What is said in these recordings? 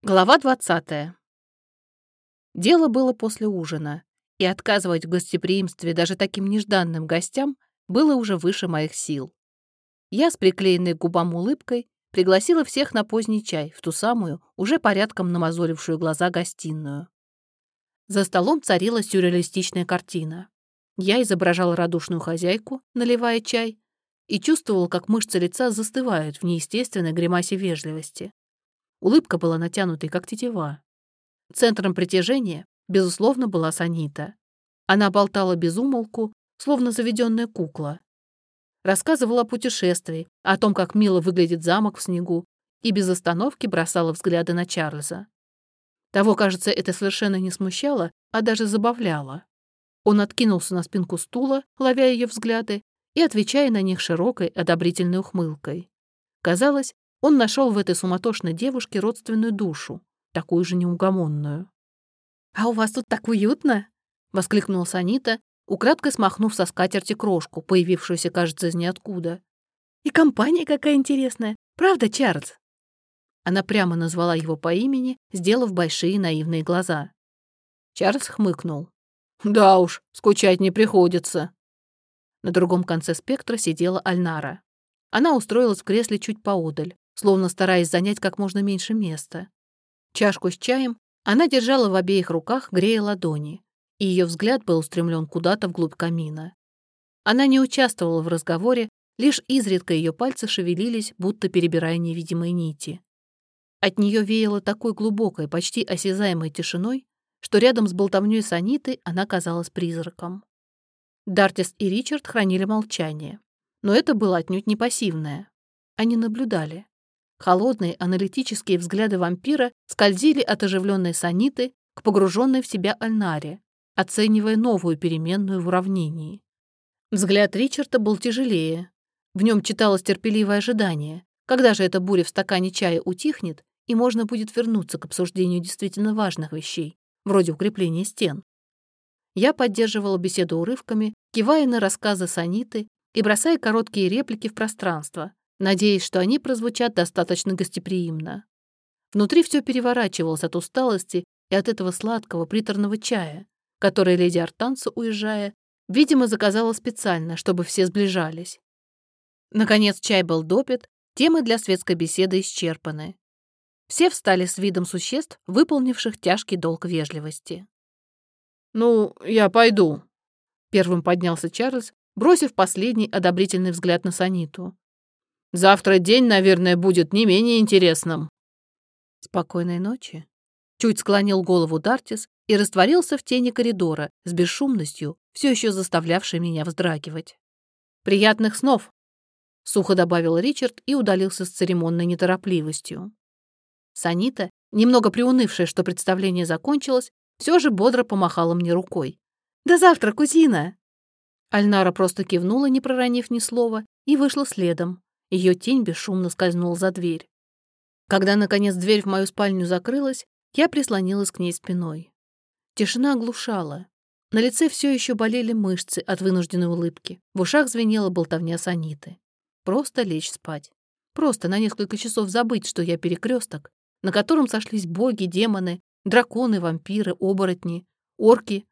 Глава 20. Дело было после ужина, и отказывать в гостеприимстве даже таким нежданным гостям было уже выше моих сил. Я с приклеенной к губам улыбкой пригласила всех на поздний чай в ту самую, уже порядком намазолившую глаза гостиную. За столом царила сюрреалистичная картина. Я изображала радушную хозяйку, наливая чай, и чувствовала, как мышцы лица застывают в неестественной гримасе вежливости. Улыбка была натянутой, как тетива. Центром притяжения, безусловно, была Санита. Она болтала без умолку, словно заведенная кукла. Рассказывала о путешествии, о том, как мило выглядит замок в снегу, и без остановки бросала взгляды на Чарльза. Того, кажется, это совершенно не смущало, а даже забавляло. Он откинулся на спинку стула, ловя ее взгляды и отвечая на них широкой, одобрительной ухмылкой. Казалось, он нашел в этой суматошной девушке родственную душу, такую же неугомонную. «А у вас тут так уютно!» — воскликнула Санита, украдкой смахнув со скатерти крошку, появившуюся, кажется, из ниоткуда. «И компания какая интересная! Правда, Чарльз?» Она прямо назвала его по имени, сделав большие наивные глаза. Чарльз хмыкнул. «Да уж, скучать не приходится». На другом конце спектра сидела Альнара. Она устроилась в кресле чуть поодаль, словно стараясь занять как можно меньше места. Чашку с чаем она держала в обеих руках, грея ладони, и ее взгляд был устремлен куда-то вглубь камина. Она не участвовала в разговоре, лишь изредка ее пальцы шевелились, будто перебирая невидимые нити. От нее веяло такой глубокой, почти осязаемой тишиной, что рядом с болтовней Саниты она казалась призраком. Дартис и Ричард хранили молчание. Но это было отнюдь не пассивное. Они наблюдали. Холодные аналитические взгляды вампира скользили от оживленной Саниты к погруженной в себя Альнаре, оценивая новую переменную в уравнении. Взгляд Ричарда был тяжелее. В нем читалось терпеливое ожидание, когда же эта буря в стакане чая утихнет, и можно будет вернуться к обсуждению действительно важных вещей, вроде укрепления стен. Я поддерживала беседу урывками, кивая на рассказы Саниты и бросая короткие реплики в пространство, надеясь, что они прозвучат достаточно гостеприимно. Внутри все переворачивалось от усталости и от этого сладкого приторного чая, который леди Артанца, уезжая, видимо, заказала специально, чтобы все сближались. Наконец чай был допит, темы для светской беседы исчерпаны. Все встали с видом существ, выполнивших тяжкий долг вежливости. «Ну, я пойду», — первым поднялся Чарльз, бросив последний одобрительный взгляд на Саниту. Завтра день, наверное, будет не менее интересным». «Спокойной ночи», — чуть склонил голову Дартис и растворился в тени коридора с бесшумностью, все еще заставлявшей меня вздрагивать. «Приятных снов!» — сухо добавил Ричард и удалился с церемонной неторопливостью. Санита, немного приунывшая, что представление закончилось, все же бодро помахала мне рукой. «До завтра, кузина!» Альнара просто кивнула, не проронив ни слова, и вышла следом, ее тень бесшумно скользнула за дверь. Когда, наконец, дверь в мою спальню закрылась, я прислонилась к ней спиной. Тишина оглушала. На лице все еще болели мышцы от вынужденной улыбки. В ушах звенела болтовня саниты. Просто лечь спать. Просто на несколько часов забыть, что я перекресток, на котором сошлись боги, демоны, драконы, вампиры, оборотни, орки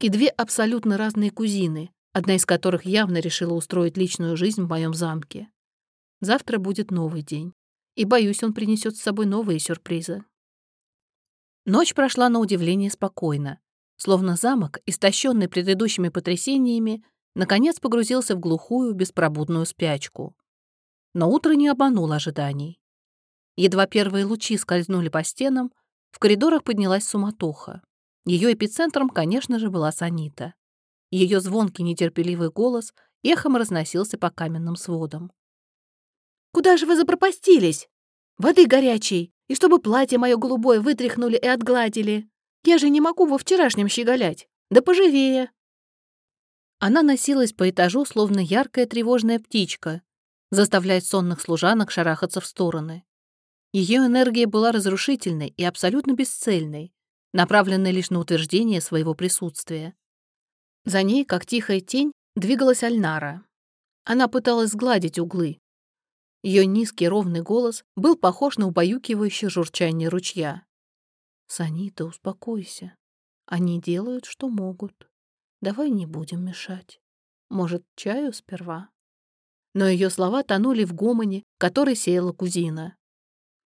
и две абсолютно разные кузины, одна из которых явно решила устроить личную жизнь в моем замке. Завтра будет новый день. И, боюсь, он принесет с собой новые сюрпризы. Ночь прошла на удивление спокойно. Словно замок, истощенный предыдущими потрясениями, наконец погрузился в глухую, беспробудную спячку. Но утро не обмануло ожиданий. Едва первые лучи скользнули по стенам, в коридорах поднялась суматоха. Ее эпицентром, конечно же, была Санита. Ее звонкий нетерпеливый голос эхом разносился по каменным сводам. Куда же вы запропастились? Воды горячей, и чтобы платье мое голубое вытряхнули и отгладили. Я же не могу во вчерашнем щеголять. Да поживее. Она носилась по этажу, словно яркая тревожная птичка, заставляя сонных служанок шарахаться в стороны. Ее энергия была разрушительной и абсолютно бесцельной, направленной лишь на утверждение своего присутствия. За ней, как тихая тень, двигалась Альнара. Она пыталась сгладить углы, ее низкий ровный голос был похож на убаюкивающее журчание ручья. «Санита, успокойся. Они делают, что могут. Давай не будем мешать. Может, чаю сперва?» Но ее слова тонули в гомоне, который сеяла кузина.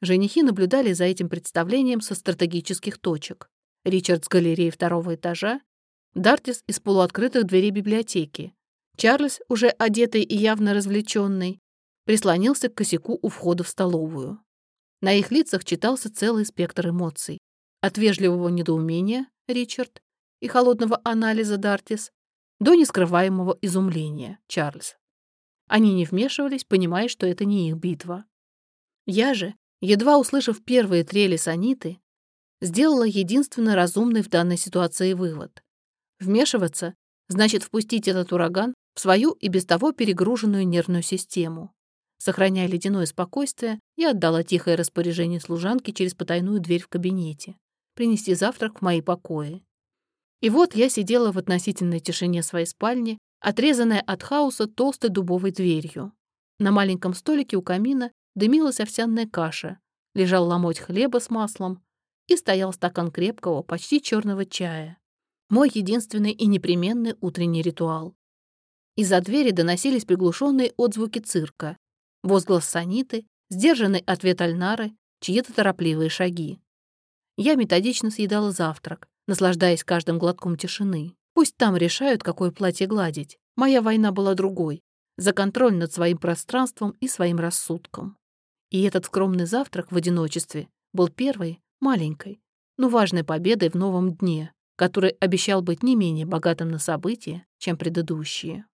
Женихи наблюдали за этим представлением со стратегических точек. Ричард с галереи второго этажа, Дартис из полуоткрытых дверей библиотеки. Чарльз, уже одетый и явно развлеченный, прислонился к косяку у входа в столовую. На их лицах читался целый спектр эмоций. От вежливого недоумения, Ричард, и холодного анализа, Дартис, до нескрываемого изумления, Чарльз. Они не вмешивались, понимая, что это не их битва. Я же, едва услышав первые трели саниты, сделала единственно разумный в данной ситуации вывод. Вмешиваться значит впустить этот ураган в свою и без того перегруженную нервную систему. Сохраняя ледяное спокойствие, я отдала тихое распоряжение служанке через потайную дверь в кабинете принести завтрак в мои покои. И вот я сидела в относительной тишине своей спальни, отрезанная от хаоса толстой дубовой дверью. На маленьком столике у камина дымилась овсяная каша, лежал ломоть хлеба с маслом и стоял стакан крепкого, почти черного чая. Мой единственный и непременный утренний ритуал. Из-за двери доносились приглушенные отзвуки цирка, возглас Саниты, сдержанный ответ Альнары, чьи-то торопливые шаги. Я методично съедала завтрак, наслаждаясь каждым глотком тишины. Пусть там решают, какое платье гладить. Моя война была другой, за контроль над своим пространством и своим рассудком. И этот скромный завтрак в одиночестве был первой, маленькой, но важной победой в новом дне, который обещал быть не менее богатым на события, чем предыдущие.